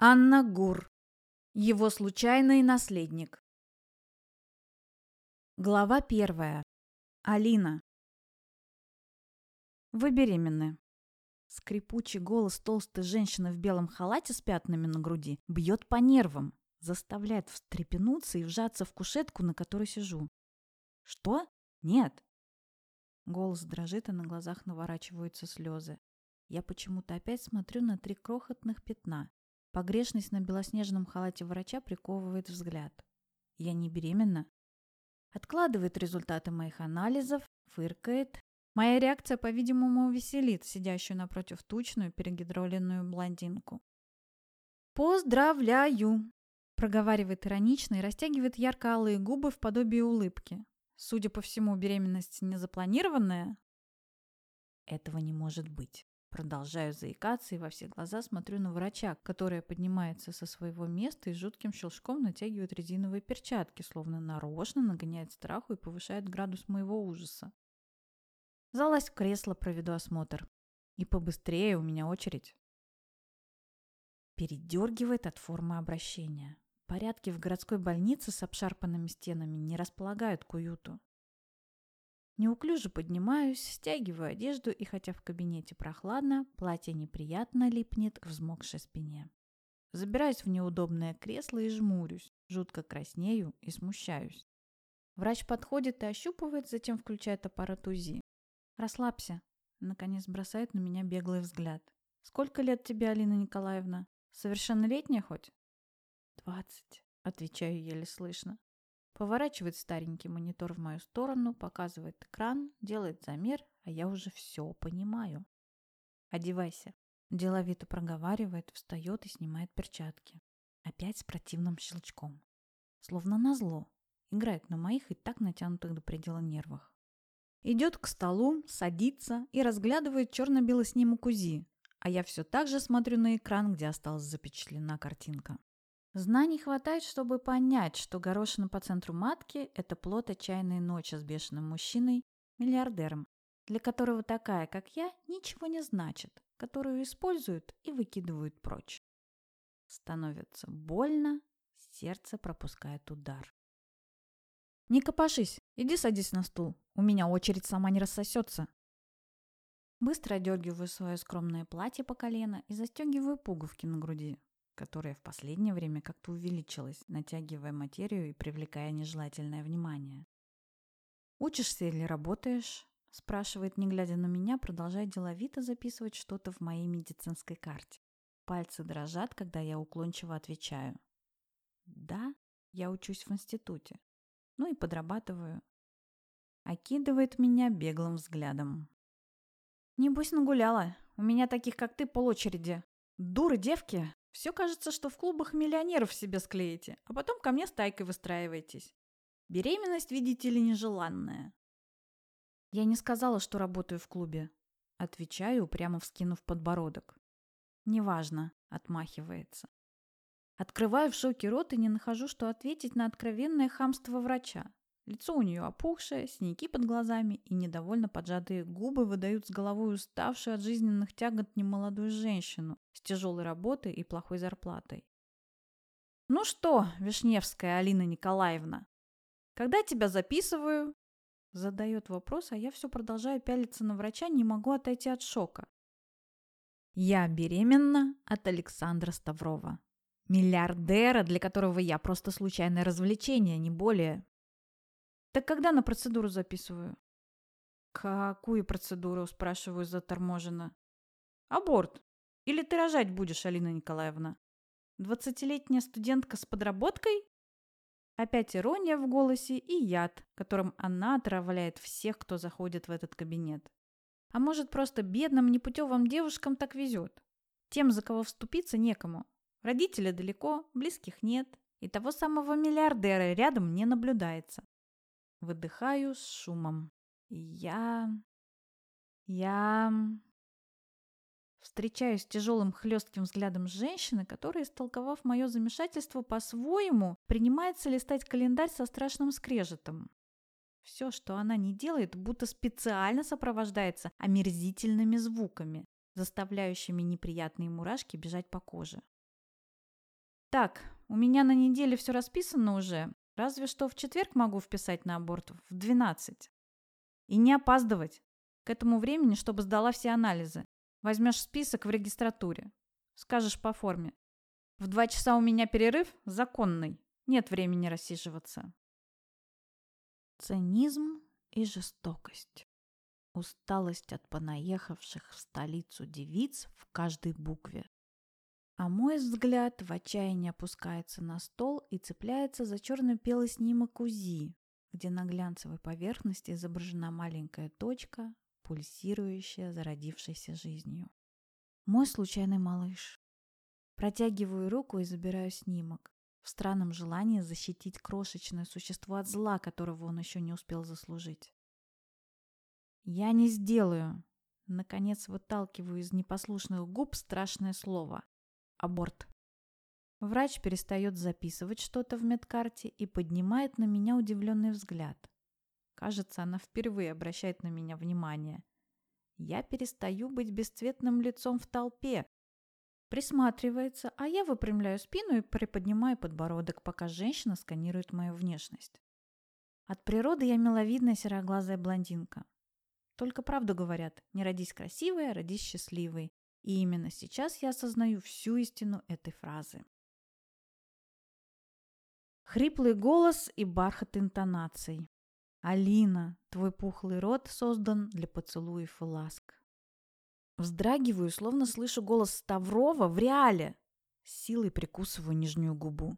Анна Гур. Его случайный наследник. Глава первая. Алина. Вы беременны. Скрипучий голос толстой женщины в белом халате с пятнами на груди бьет по нервам, заставляет встрепенуться и вжаться в кушетку, на которой сижу. Что? Нет. Голос дрожит, а на глазах наворачиваются слезы. Я почему-то опять смотрю на три крохотных пятна. Погрешность на белоснежном халате врача приковывает взгляд. Я не беременна. Откладывает результаты моих анализов, фыркает. Моя реакция, по-видимому, веселит сидящую напротив тучную перегидроленную блондинку. «Поздравляю!» – проговаривает иронично и растягивает ярко-алые губы в подобии улыбки. Судя по всему, беременность незапланированная. Этого не может быть. Продолжаю заикаться и во все глаза смотрю на врача, которая поднимается со своего места и жутким щелчком натягивает резиновые перчатки, словно нарочно нагоняет страху и повышает градус моего ужаса. Залазь в кресло, проведу осмотр. И побыстрее, у меня очередь. Передергивает от формы обращения. Порядки в городской больнице с обшарпанными стенами не располагают к уюту. Неуклюже поднимаюсь, стягиваю одежду, и хотя в кабинете прохладно, платье неприятно липнет к взмокшей спине. Забираюсь в неудобное кресло и жмурюсь, жутко краснею и смущаюсь. Врач подходит и ощупывает, затем включает аппарат УЗИ. «Расслабься», — наконец бросает на меня беглый взгляд. «Сколько лет тебе, Алина Николаевна? Совершеннолетняя хоть?» «Двадцать», — отвечаю еле слышно. Поворачивает старенький монитор в мою сторону, показывает экран, делает замер, а я уже все понимаю. «Одевайся», – деловито проговаривает, встает и снимает перчатки. Опять с противным щелчком. Словно назло. Играет на моих и так натянутых до предела нервах. Идет к столу, садится и разглядывает черно-белый снимок УЗИ, а я все так же смотрю на экран, где осталась запечатлена картинка. Знаний хватает, чтобы понять, что горошина по центру матки – это плод отчаянной ночи с бешеным мужчиной, миллиардером, для которого такая, как я, ничего не значит, которую используют и выкидывают прочь. Становится больно, сердце пропускает удар. «Не копошись, иди садись на стул, у меня очередь сама не рассосется». Быстро одергиваю свое скромное платье по колено и застегиваю пуговки на груди, которая в последнее время как-то увеличилась, натягивая материю и привлекая нежелательное внимание. «Учишься или работаешь?» – спрашивает, не глядя на меня, продолжая деловито записывать что-то в моей медицинской карте. Пальцы дрожат, когда я уклончиво отвечаю. «Да, я учусь в институте. Ну и подрабатываю». Окидывает меня беглым взглядом. «Небось нагуляла. У меня таких, как ты, полочереди. Дуры девки, все кажется, что в клубах миллионеров себе склеите, а потом ко мне стайкой выстраиваетесь. Беременность, видите ли, нежеланная. Я не сказала, что работаю в клубе. Отвечаю, прямо вскинув подбородок. Неважно, отмахивается. Открываю в шоке рот и не нахожу, что ответить на откровенное хамство врача. Лицо у нее опухшее, синяки под глазами и недовольно поджатые губы выдают с головой уставшую от жизненных тягот немолодую женщину с тяжелой работой и плохой зарплатой. «Ну что, Вишневская Алина Николаевна, когда тебя записываю?» Задает вопрос, а я все продолжаю пялиться на врача, не могу отойти от шока. Я беременна от Александра Ставрова. Миллиардера, для которого я просто случайное развлечение, не более. Так когда на процедуру записываю? Какую процедуру, спрашиваю заторможенно. Аборт. Или ты рожать будешь, Алина Николаевна? Двадцатилетняя студентка с подработкой? Опять ирония в голосе и яд, которым она отравляет всех, кто заходит в этот кабинет. А может, просто бедным, непутевым девушкам так везет? Тем, за кого вступиться, некому. Родители далеко, близких нет, и того самого миллиардера рядом не наблюдается. Выдыхаю с шумом. Я... Я... Встречаюсь с тяжелым хлестким взглядом женщины, которая, истолковав мое замешательство по-своему, принимается листать календарь со страшным скрежетом. Все, что она не делает, будто специально сопровождается омерзительными звуками, заставляющими неприятные мурашки бежать по коже. Так, у меня на неделе все расписано уже. Разве что в четверг могу вписать на аборт в 12. И не опаздывать. К этому времени, чтобы сдала все анализы. Возьмешь список в регистратуре. Скажешь по форме. В два часа у меня перерыв законный. Нет времени рассиживаться. Цинизм и жестокость. Усталость от понаехавших в столицу девиц в каждой букве. А мой взгляд в отчаянии опускается на стол и цепляется за черно-белый снимок УЗИ, где на глянцевой поверхности изображена маленькая точка, пульсирующая зародившейся жизнью. Мой случайный малыш. Протягиваю руку и забираю снимок, в странном желании защитить крошечное существо от зла, которого он еще не успел заслужить. «Я не сделаю!» Наконец выталкиваю из непослушных губ страшное слово. Аборт. Врач перестает записывать что-то в медкарте и поднимает на меня удивленный взгляд. Кажется, она впервые обращает на меня внимание. Я перестаю быть бесцветным лицом в толпе. Присматривается, а я выпрямляю спину и приподнимаю подбородок, пока женщина сканирует мою внешность. От природы я миловидная сероглазая блондинка. Только правду говорят, не родись красивой, а родись счастливой. И именно сейчас я осознаю всю истину этой фразы. Хриплый голос и бархат интонаций. Алина, твой пухлый рот создан для поцелуев и ласк. Вздрагиваю, словно слышу голос Ставрова в реале. С силой прикусываю нижнюю губу.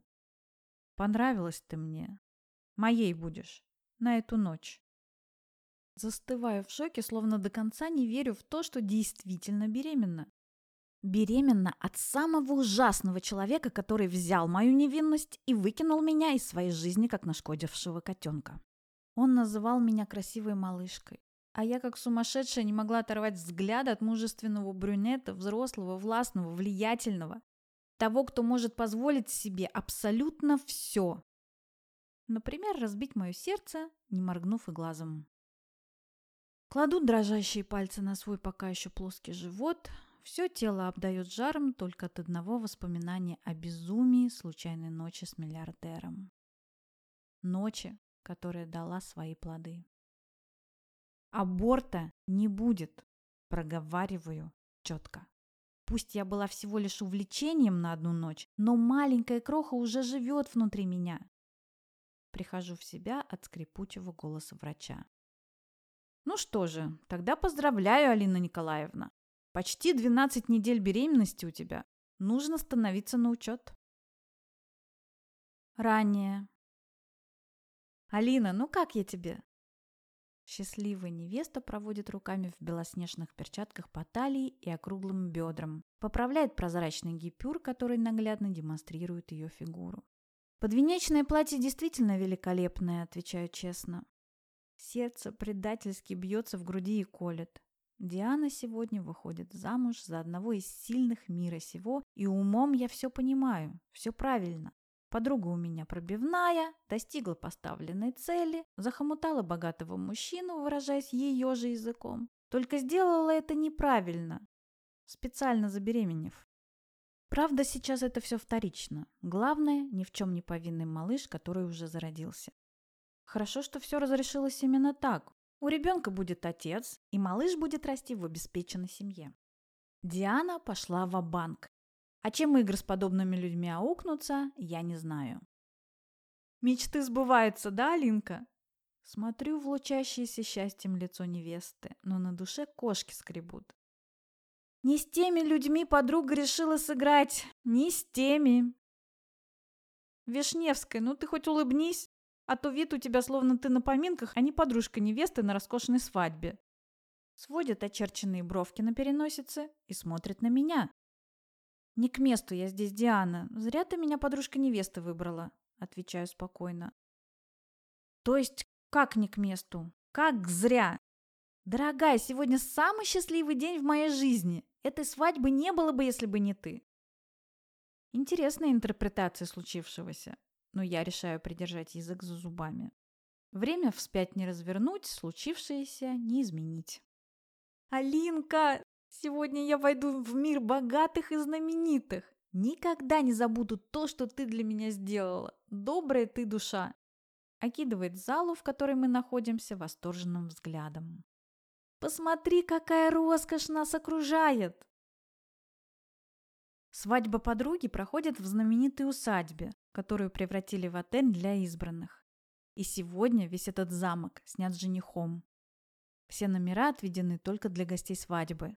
Понравилась ты мне. Моей будешь. На эту ночь. Застываю в шоке, словно до конца не верю в то, что действительно беременна. Беременна от самого ужасного человека, который взял мою невинность и выкинул меня из своей жизни, как нашкодившего котенка. Он называл меня красивой малышкой. А я, как сумасшедшая, не могла оторвать взгляд от мужественного брюнета, взрослого, властного, влиятельного. Того, кто может позволить себе абсолютно все. Например, разбить мое сердце, не моргнув и глазом. Кладу дрожащие пальцы на свой пока еще плоский живот. Все тело обдает жаром только от одного воспоминания о безумии случайной ночи с миллиардером. Ночи, которая дала свои плоды. Аборта не будет, проговариваю четко. Пусть я была всего лишь увлечением на одну ночь, но маленькая кроха уже живет внутри меня. Прихожу в себя от скрипучего голоса врача. Ну что же, тогда поздравляю, Алина Николаевна. Почти 12 недель беременности у тебя. Нужно становиться на учет. Ранее. Алина, ну как я тебе? Счастливая невеста проводит руками в белоснежных перчатках по талии и округлым бедрам, поправляет прозрачный гипюр, который наглядно демонстрирует ее фигуру. Подвенечное платье действительно великолепное, отвечаю честно. Сердце предательски бьется в груди и колет. Диана сегодня выходит замуж за одного из сильных мира сего, и умом я все понимаю, все правильно. Подруга у меня пробивная, достигла поставленной цели, захомутала богатого мужчину, выражаясь ее же языком. Только сделала это неправильно, специально забеременев. Правда, сейчас это все вторично. Главное, ни в чем не повинный малыш, который уже зародился. Хорошо, что все разрешилось именно так. У ребенка будет отец, и малыш будет расти в обеспеченной семье. Диана пошла в банк А чем игры с подобными людьми аукнутся, я не знаю. Мечты сбываются, да, Алинка? Смотрю в лучащееся счастьем лицо невесты, но на душе кошки скребут. Не с теми людьми подруга решила сыграть, не с теми. Вишневская, ну ты хоть улыбнись. А то вид у тебя словно ты на поминках, а не подружка невесты на роскошной свадьбе. Сводит очерченные бровки на переносице и смотрит на меня. Не к месту я здесь, Диана. Зря ты меня подружка невесты выбрала, отвечаю спокойно. То есть, как не к месту? Как зря? Дорогая, сегодня самый счастливый день в моей жизни. Этой свадьбы не было бы, если бы не ты. Интересная интерпретация случившегося но я решаю придержать язык за зубами. Время вспять не развернуть, случившееся не изменить. «Алинка, сегодня я войду в мир богатых и знаменитых. Никогда не забуду то, что ты для меня сделала. Добрая ты душа!» Окидывает залу, в которой мы находимся, восторженным взглядом. «Посмотри, какая роскошь нас окружает!» Свадьба подруги проходит в знаменитой усадьбе, которую превратили в отель для избранных. И сегодня весь этот замок снят женихом. Все номера отведены только для гостей свадьбы.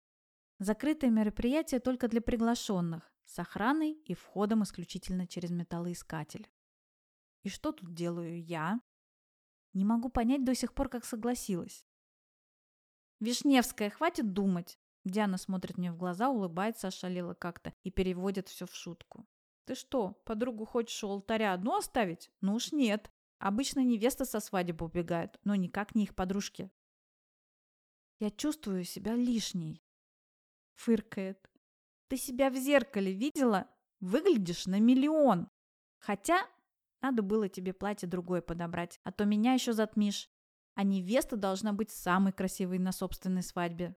Закрытое мероприятие только для приглашенных, с охраной и входом исключительно через металлоискатель. И что тут делаю я? Не могу понять до сих пор, как согласилась. «Вишневская, хватит думать!» Диана смотрит мне в глаза, улыбается, ошалела как-то и переводит все в шутку. «Ты что, подругу хочешь у алтаря одну оставить? Ну уж нет. Обычно невеста со свадьбы убегает, но никак не их подружки». «Я чувствую себя лишней», — фыркает. «Ты себя в зеркале видела? Выглядишь на миллион. Хотя надо было тебе платье другое подобрать, а то меня еще затмишь. А невеста должна быть самой красивой на собственной свадьбе.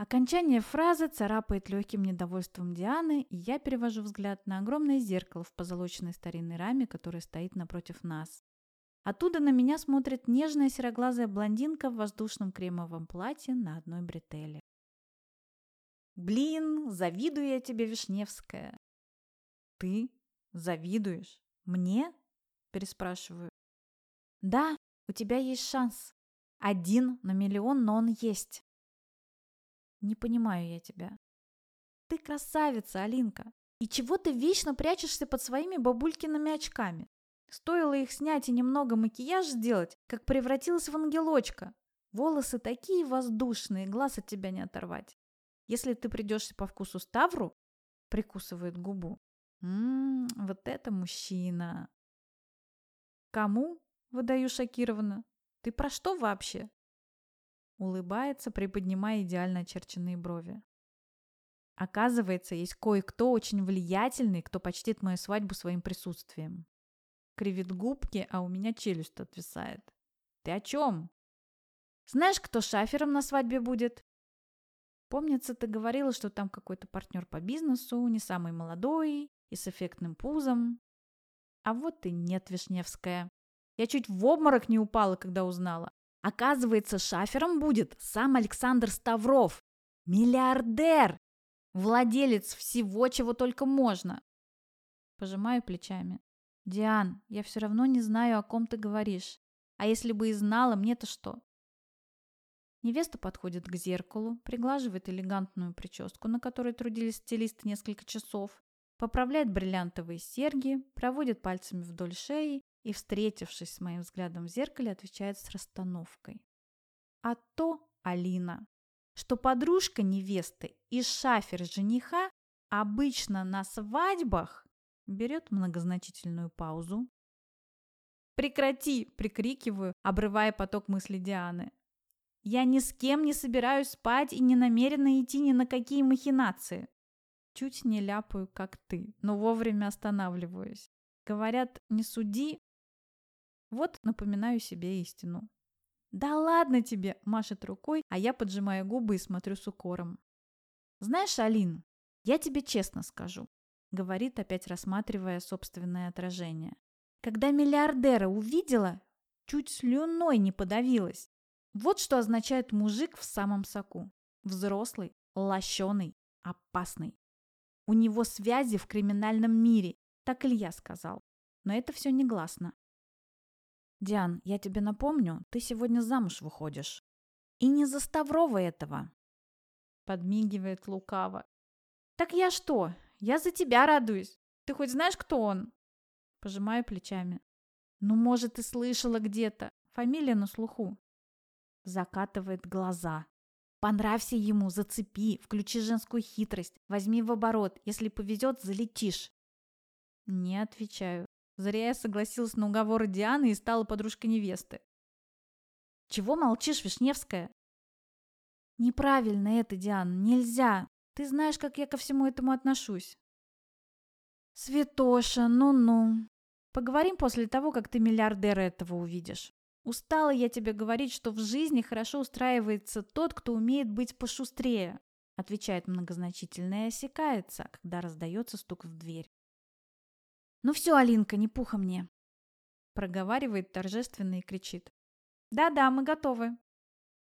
Окончание фразы царапает легким недовольством Дианы, и я перевожу взгляд на огромное зеркало в позолоченной старинной раме, которое стоит напротив нас. Оттуда на меня смотрит нежная сероглазая блондинка в воздушном кремовом платье на одной бретеле. «Блин, завидую я тебе, Вишневская!» «Ты завидуешь? Мне?» – переспрашиваю. «Да, у тебя есть шанс. Один на миллион, но он есть. Не понимаю я тебя. Ты красавица, Алинка. И чего ты вечно прячешься под своими бабулькиными очками? Стоило их снять и немного макияж сделать, как превратилась в ангелочка. Волосы такие воздушные, глаз от тебя не оторвать. Если ты придешься по вкусу Ставру, прикусывает губу. Ммм, вот это мужчина. Кому? Выдаю шокированно. Ты про что вообще? Улыбается, приподнимая идеально очерченные брови. Оказывается, есть кое-кто очень влиятельный, кто почтит мою свадьбу своим присутствием. Кривит губки, а у меня челюсть отвисает. Ты о чем? Знаешь, кто шафером на свадьбе будет? Помнится, ты говорила, что там какой-то партнер по бизнесу, не самый молодой и с эффектным пузом. А вот и нет, Вишневская. Я чуть в обморок не упала, когда узнала. Оказывается, шафером будет сам Александр Ставров. Миллиардер! Владелец всего, чего только можно. Пожимаю плечами. Диан, я все равно не знаю, о ком ты говоришь. А если бы и знала, мне-то что? Невеста подходит к зеркалу, приглаживает элегантную прическу, на которой трудились стилисты несколько часов, поправляет бриллиантовые серьги, проводит пальцами вдоль шеи и, встретившись с моим взглядом в зеркале, отвечает с расстановкой. А то, Алина, что подружка невесты и шафер жениха обычно на свадьбах берет многозначительную паузу. «Прекрати!» – прикрикиваю, обрывая поток мыслей Дианы. «Я ни с кем не собираюсь спать и не намерена идти ни на какие махинации. Чуть не ляпаю, как ты, но вовремя останавливаюсь. Говорят, не суди, вот напоминаю себе истину. «Да ладно тебе!» – машет рукой, а я поджимаю губы и смотрю с укором. «Знаешь, Алин, я тебе честно скажу», – говорит, опять рассматривая собственное отражение. «Когда миллиардера увидела, чуть слюной не подавилась. Вот что означает мужик в самом соку. Взрослый, лощеный, опасный. У него связи в криминальном мире, так Илья сказал. Но это все негласно. «Диан, я тебе напомню, ты сегодня замуж выходишь. И не за Ставрова этого!» Подмигивает лукаво. «Так я что? Я за тебя радуюсь. Ты хоть знаешь, кто он?» Пожимаю плечами. «Ну, может, ты слышала где-то. Фамилия на слуху». Закатывает глаза. «Понравься ему, зацепи, включи женскую хитрость, возьми в оборот. Если повезет, залетишь». Не отвечаю. Зря я согласилась на уговоры Дианы и стала подружкой невесты. Чего молчишь, Вишневская? Неправильно это, Диан, нельзя. Ты знаешь, как я ко всему этому отношусь. Святоша, ну-ну. Поговорим после того, как ты миллиардера этого увидишь. Устала я тебе говорить, что в жизни хорошо устраивается тот, кто умеет быть пошустрее. отвечает многозначительно и осекается, когда раздается стук в дверь. «Ну все, Алинка, не пуха мне!» Проговаривает торжественно и кричит. «Да-да, мы готовы!»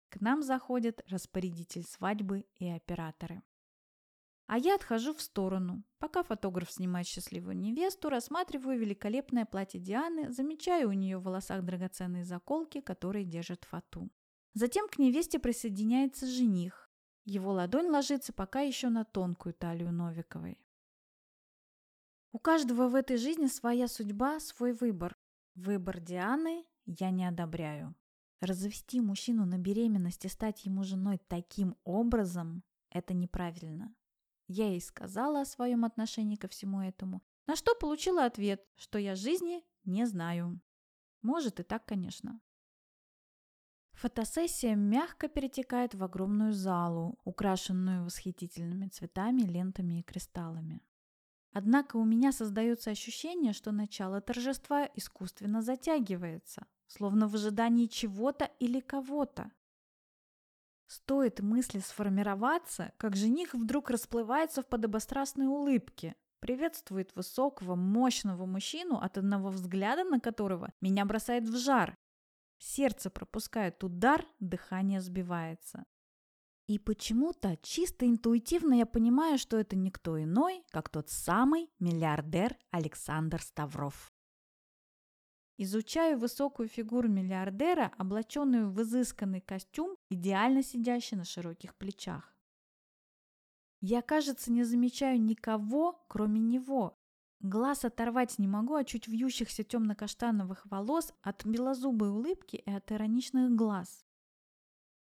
К нам заходит распорядитель свадьбы и операторы. А я отхожу в сторону. Пока фотограф снимает счастливую невесту, рассматриваю великолепное платье Дианы, замечаю у нее в волосах драгоценные заколки, которые держат фату. Затем к невесте присоединяется жених. Его ладонь ложится пока еще на тонкую талию Новиковой. У каждого в этой жизни своя судьба, свой выбор. Выбор Дианы я не одобряю. Развести мужчину на беременность и стать ему женой таким образом – это неправильно. Я ей сказала о своем отношении ко всему этому, на что получила ответ, что я жизни не знаю. Может и так, конечно. Фотосессия мягко перетекает в огромную залу, украшенную восхитительными цветами, лентами и кристаллами. Однако у меня создается ощущение, что начало торжества искусственно затягивается, словно в ожидании чего-то или кого-то. Стоит мысли сформироваться, как жених вдруг расплывается в подобострастной улыбке, приветствует высокого, мощного мужчину, от одного взгляда на которого меня бросает в жар. Сердце пропускает удар, дыхание сбивается. И почему-то чисто интуитивно я понимаю, что это никто иной, как тот самый миллиардер Александр Ставров. Изучаю высокую фигуру миллиардера, облаченную в изысканный костюм, идеально сидящий на широких плечах. Я, кажется, не замечаю никого, кроме него. Глаз оторвать не могу от чуть вьющихся темно-каштановых волос, от белозубой улыбки и от ироничных глаз.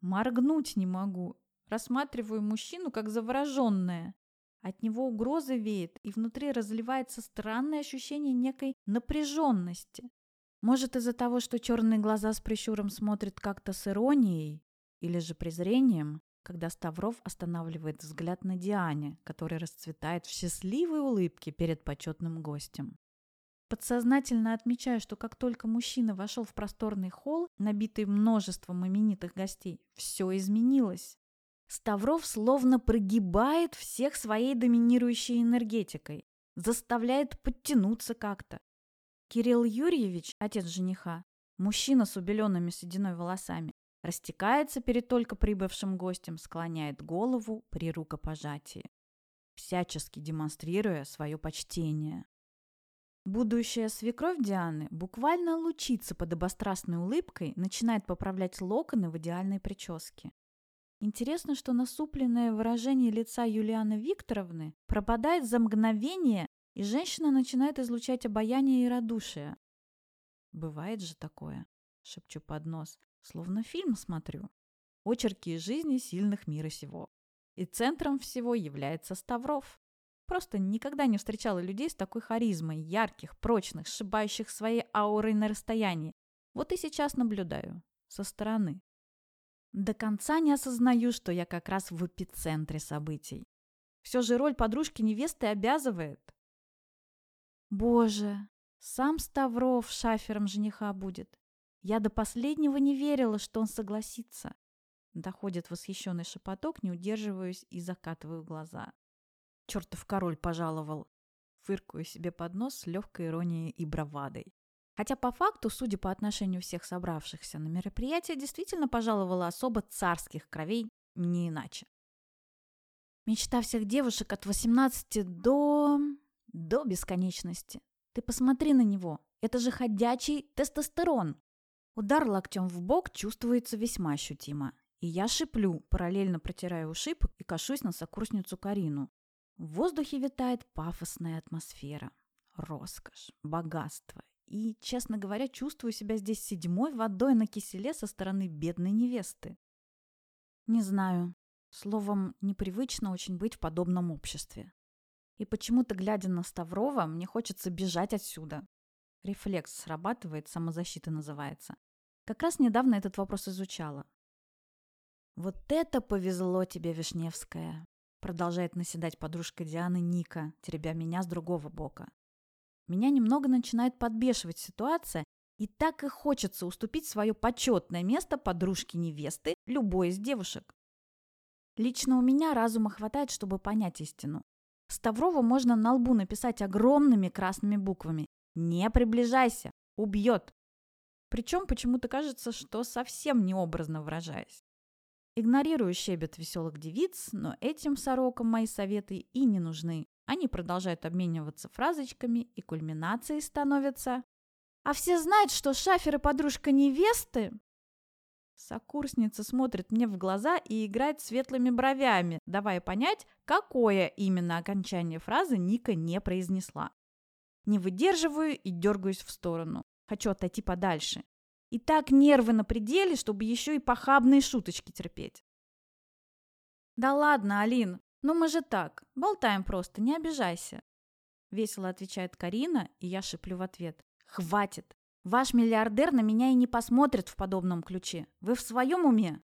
Моргнуть не могу. Рассматриваю мужчину как завороженная. От него угроза веет, и внутри разливается странное ощущение некой напряженности. Может, из-за того, что черные глаза с прищуром смотрят как-то с иронией или же презрением, когда Ставров останавливает взгляд на Диане, который расцветает в счастливой улыбке перед почетным гостем. Подсознательно отмечаю, что как только мужчина вошел в просторный холл, набитый множеством именитых гостей, все изменилось. Ставров словно прогибает всех своей доминирующей энергетикой, заставляет подтянуться как-то, Кирилл Юрьевич, отец жениха, мужчина с убеленными сединой волосами, растекается перед только прибывшим гостем, склоняет голову при рукопожатии, всячески демонстрируя свое почтение. Будущая свекровь Дианы буквально лучится под обострастной улыбкой, начинает поправлять локоны в идеальной прическе. Интересно, что насупленное выражение лица Юлианы Викторовны пропадает за мгновение и женщина начинает излучать обаяние и радушие. «Бывает же такое», — шепчу под нос, словно фильм смотрю. Очерки из жизни сильных мира сего. И центром всего является Ставров. Просто никогда не встречала людей с такой харизмой, ярких, прочных, сшибающих своей аурой на расстоянии. Вот и сейчас наблюдаю. Со стороны. До конца не осознаю, что я как раз в эпицентре событий. Все же роль подружки невесты обязывает. Боже, сам Ставров шафером жениха будет. Я до последнего не верила, что он согласится. Доходит восхищенный шепоток, не удерживаюсь и закатываю глаза. Чертов король пожаловал. Фыркаю себе под нос с легкой иронией и бравадой. Хотя по факту, судя по отношению всех собравшихся на мероприятие, действительно пожаловала особо царских кровей, не иначе. Мечта всех девушек от 18 до... До бесконечности. Ты посмотри на него. Это же ходячий тестостерон. Удар локтем в бок чувствуется весьма ощутимо. И я шиплю, параллельно протирая ушиб и кашусь на сокурсницу Карину. В воздухе витает пафосная атмосфера. Роскошь, богатство. И, честно говоря, чувствую себя здесь седьмой водой на киселе со стороны бедной невесты. Не знаю. Словом, непривычно очень быть в подобном обществе. И почему-то, глядя на Ставрова, мне хочется бежать отсюда. Рефлекс срабатывает, самозащита называется. Как раз недавно этот вопрос изучала. «Вот это повезло тебе, Вишневская!» Продолжает наседать подружка Дианы Ника, теребя меня с другого бока. Меня немного начинает подбешивать ситуация, и так и хочется уступить свое почетное место подружке невесты любой из девушек. Лично у меня разума хватает, чтобы понять истину. Ставрова можно на лбу написать огромными красными буквами. «Не приближайся! Убьет!» Причем почему-то кажется, что совсем необразно выражаясь. Игнорирую щебет веселых девиц, но этим сорокам мои советы и не нужны. Они продолжают обмениваться фразочками, и кульминацией становится... А все знают, что Шафер и подружка невесты? Сокурсница смотрит мне в глаза и играет светлыми бровями, давая понять, какое именно окончание фразы Ника не произнесла. Не выдерживаю и дергаюсь в сторону. Хочу отойти подальше. И так нервы на пределе, чтобы еще и похабные шуточки терпеть. «Да ладно, Алин, ну мы же так, болтаем просто, не обижайся». Весело отвечает Карина, и я шиплю в ответ. «Хватит! Ваш миллиардер на меня и не посмотрит в подобном ключе. Вы в своем уме?»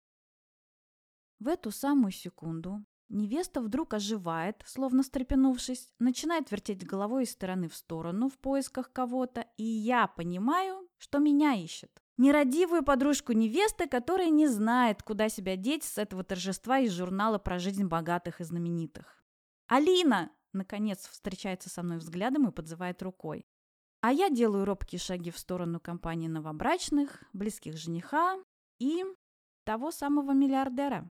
В эту самую секунду Невеста вдруг оживает, словно стрепенувшись, начинает вертеть головой из стороны в сторону в поисках кого-то, и я понимаю, что меня ищет. Нерадивую подружку невесты, которая не знает, куда себя деть с этого торжества из журнала про жизнь богатых и знаменитых. «Алина!» – наконец встречается со мной взглядом и подзывает рукой. А я делаю робкие шаги в сторону компании новобрачных, близких жениха и того самого миллиардера.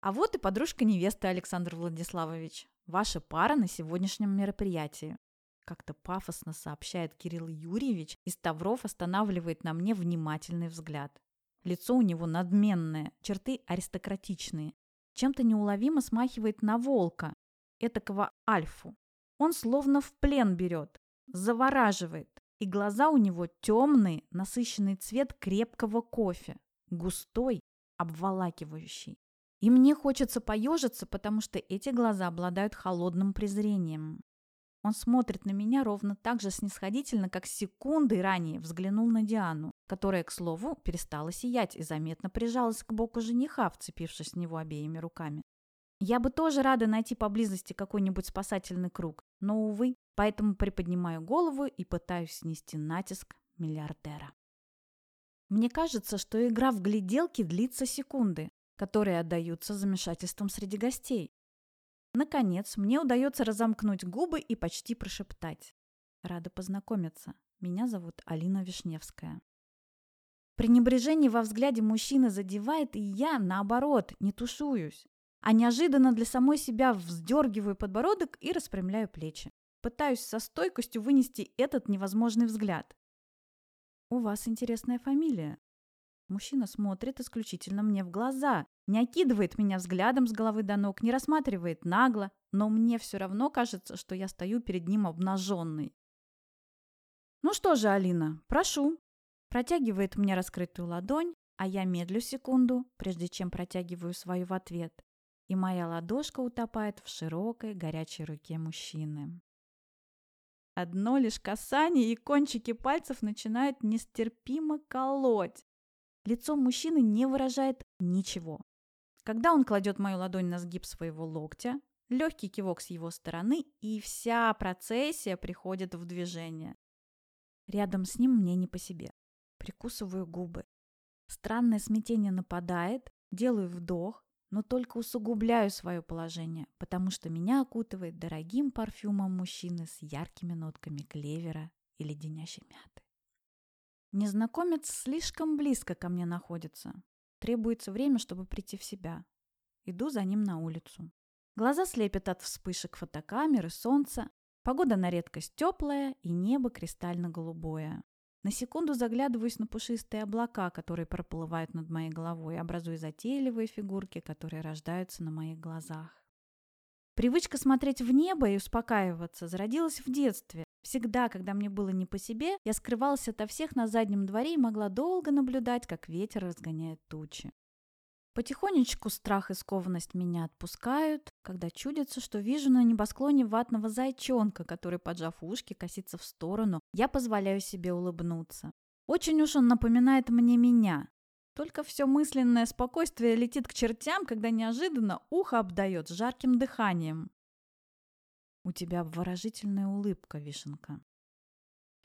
А вот и подружка невесты Александр Владиславович. Ваша пара на сегодняшнем мероприятии. Как-то пафосно сообщает Кирилл Юрьевич, и Ставров останавливает на мне внимательный взгляд. Лицо у него надменное, черты аристократичные. Чем-то неуловимо смахивает на волка, этакого альфу. Он словно в плен берет, завораживает, и глаза у него темные, насыщенный цвет крепкого кофе, густой, обволакивающий. И мне хочется поежиться, потому что эти глаза обладают холодным презрением. Он смотрит на меня ровно так же снисходительно, как секунды ранее взглянул на Диану, которая, к слову, перестала сиять и заметно прижалась к боку жениха, вцепившись в него обеими руками. Я бы тоже рада найти поблизости какой-нибудь спасательный круг, но, увы, поэтому приподнимаю голову и пытаюсь снести натиск миллиардера. Мне кажется, что игра в гляделки длится секунды, которые отдаются замешательством среди гостей. Наконец, мне удается разомкнуть губы и почти прошептать. Рада познакомиться. Меня зовут Алина Вишневская. Пренебрежение во взгляде мужчины задевает, и я, наоборот, не тушуюсь. А неожиданно для самой себя вздергиваю подбородок и распрямляю плечи. Пытаюсь со стойкостью вынести этот невозможный взгляд. «У вас интересная фамилия», Мужчина смотрит исключительно мне в глаза, не окидывает меня взглядом с головы до ног, не рассматривает нагло, но мне все равно кажется, что я стою перед ним обнаженной. «Ну что же, Алина, прошу». Протягивает мне раскрытую ладонь, а я медлю секунду, прежде чем протягиваю свою в ответ. И моя ладошка утопает в широкой горячей руке мужчины. Одно лишь касание и кончики пальцев начинают нестерпимо колоть. Лицо мужчины не выражает ничего. Когда он кладет мою ладонь на сгиб своего локтя, легкий кивок с его стороны, и вся процессия приходит в движение. Рядом с ним мне не по себе. Прикусываю губы. Странное смятение нападает, делаю вдох, но только усугубляю свое положение, потому что меня окутывает дорогим парфюмом мужчины с яркими нотками клевера и леденящей мяты. Незнакомец слишком близко ко мне находится. Требуется время, чтобы прийти в себя. Иду за ним на улицу. Глаза слепят от вспышек фотокамеры, солнца. Погода на редкость теплая и небо кристально-голубое. На секунду заглядываюсь на пушистые облака, которые проплывают над моей головой, образуя затейливые фигурки, которые рождаются на моих глазах. Привычка смотреть в небо и успокаиваться зародилась в детстве. Всегда, когда мне было не по себе, я скрывалась ото всех на заднем дворе и могла долго наблюдать, как ветер разгоняет тучи. Потихонечку страх и скованность меня отпускают, когда чудится, что вижу на небосклоне ватного зайчонка, который, поджав ушки, косится в сторону. Я позволяю себе улыбнуться. Очень уж он напоминает мне меня, только все мысленное спокойствие летит к чертям, когда неожиданно ухо обдает жарким дыханием. У тебя обворожительная улыбка, Вишенка.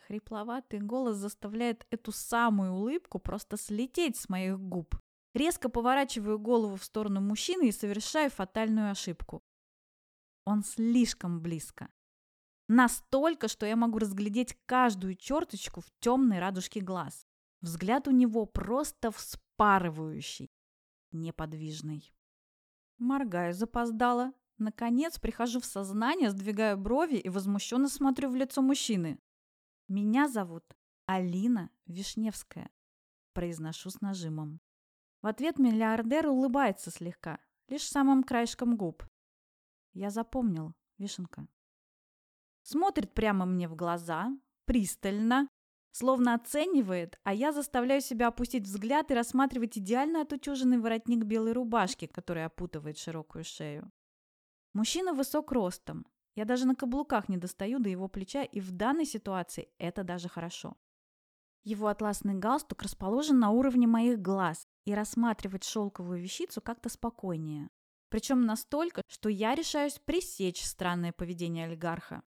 Хрипловатый голос заставляет эту самую улыбку просто слететь с моих губ. Резко поворачиваю голову в сторону мужчины и совершаю фатальную ошибку. Он слишком близко. Настолько, что я могу разглядеть каждую черточку в темной радужке глаз. Взгляд у него просто вспарывающий, неподвижный. Моргаю запоздала. Наконец прихожу в сознание, сдвигаю брови и возмущенно смотрю в лицо мужчины. Меня зовут Алина Вишневская. Произношу с нажимом. В ответ миллиардер улыбается слегка, лишь самым краешком губ. Я запомнил, Вишенка. Смотрит прямо мне в глаза, пристально, словно оценивает, а я заставляю себя опустить взгляд и рассматривать идеально отутюженный воротник белой рубашки, который опутывает широкую шею. Мужчина высок ростом. Я даже на каблуках не достаю до его плеча, и в данной ситуации это даже хорошо. Его атласный галстук расположен на уровне моих глаз, и рассматривать шелковую вещицу как-то спокойнее. Причем настолько, что я решаюсь пресечь странное поведение олигарха.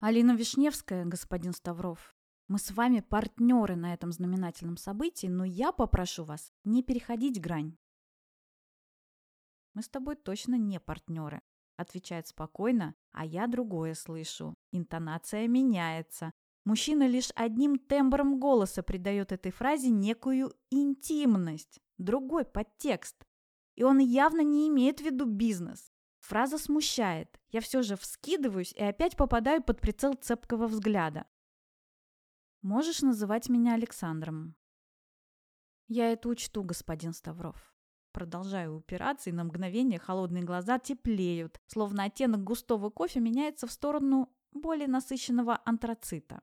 Алина Вишневская, господин Ставров, мы с вами партнеры на этом знаменательном событии, но я попрошу вас не переходить грань. Мы с тобой точно не партнеры, отвечает спокойно, а я другое слышу. Интонация меняется. Мужчина лишь одним тембром голоса придает этой фразе некую интимность, другой подтекст. И он явно не имеет в виду бизнес. Фраза смущает. Я все же вскидываюсь и опять попадаю под прицел цепкого взгляда. Можешь называть меня Александром. Я это учту, господин Ставров. Продолжаю упираться, и на мгновение холодные глаза теплеют, словно оттенок густого кофе меняется в сторону более насыщенного антрацита.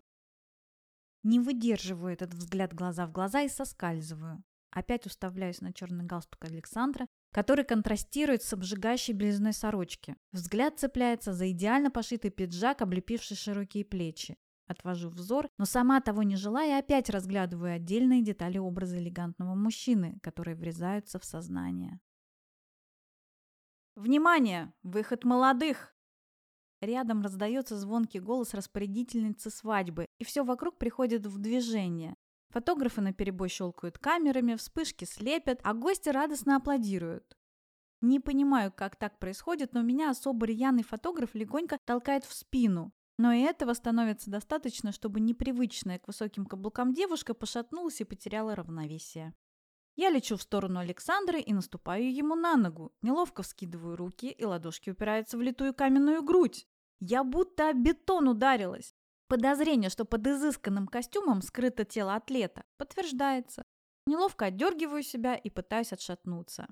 Не выдерживаю этот взгляд глаза в глаза и соскальзываю. Опять уставляюсь на черный галстук Александра, который контрастирует с обжигающей белизной сорочки. Взгляд цепляется за идеально пошитый пиджак, облепивший широкие плечи. Отвожу взор, но сама того не желая, опять разглядываю отдельные детали образа элегантного мужчины, которые врезаются в сознание. «Внимание! Выход молодых!» Рядом раздается звонкий голос распорядительницы свадьбы, и все вокруг приходит в движение. Фотографы наперебой щелкают камерами, вспышки слепят, а гости радостно аплодируют. Не понимаю, как так происходит, но меня особо рьяный фотограф легонько толкает в спину. Но и этого становится достаточно, чтобы непривычная к высоким каблукам девушка пошатнулась и потеряла равновесие. Я лечу в сторону Александра и наступаю ему на ногу. Неловко вскидываю руки, и ладошки упираются в литую каменную грудь. Я будто об бетон ударилась. Подозрение, что под изысканным костюмом скрыто тело атлета, подтверждается. Неловко отдергиваю себя и пытаюсь отшатнуться.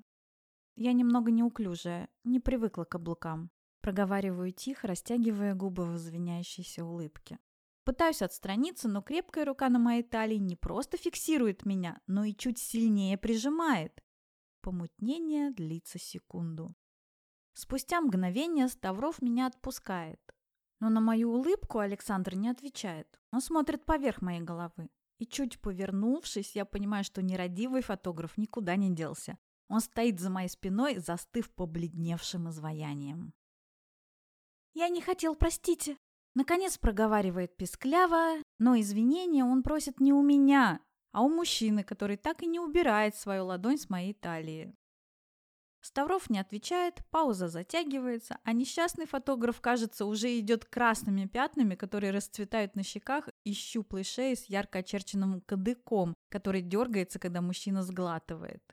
Я немного неуклюжая, не привыкла к каблукам. Проговариваю тихо, растягивая губы в извиняющейся улыбке. Пытаюсь отстраниться, но крепкая рука на моей талии не просто фиксирует меня, но и чуть сильнее прижимает. Помутнение длится секунду. Спустя мгновение Ставров меня отпускает. Но на мою улыбку Александр не отвечает. Он смотрит поверх моей головы. И чуть повернувшись, я понимаю, что нерадивый фотограф никуда не делся. Он стоит за моей спиной, застыв побледневшим изваянием. «Я не хотел, простите!» Наконец проговаривает пискляво, но извинения он просит не у меня, а у мужчины, который так и не убирает свою ладонь с моей талии. Ставров не отвечает, пауза затягивается, а несчастный фотограф, кажется, уже идет красными пятнами, которые расцветают на щеках и щуплой шеи с ярко очерченным кадыком, который дергается, когда мужчина сглатывает.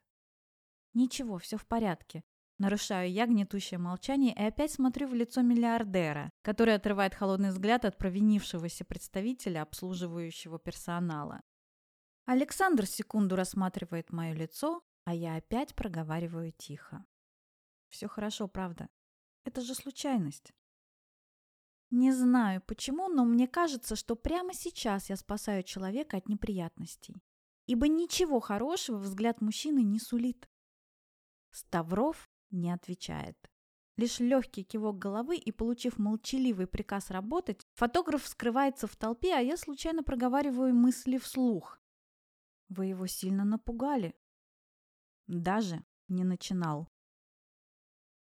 Ничего, все в порядке. Нарушаю я гнетущее молчание и опять смотрю в лицо миллиардера, который отрывает холодный взгляд от провинившегося представителя обслуживающего персонала. Александр секунду рассматривает мое лицо, а я опять проговариваю тихо. Все хорошо, правда. Это же случайность. Не знаю почему, но мне кажется, что прямо сейчас я спасаю человека от неприятностей. Ибо ничего хорошего взгляд мужчины не сулит. Ставров не отвечает. Лишь легкий кивок головы и, получив молчаливый приказ работать, фотограф скрывается в толпе, а я случайно проговариваю мысли вслух. Вы его сильно напугали. Даже не начинал.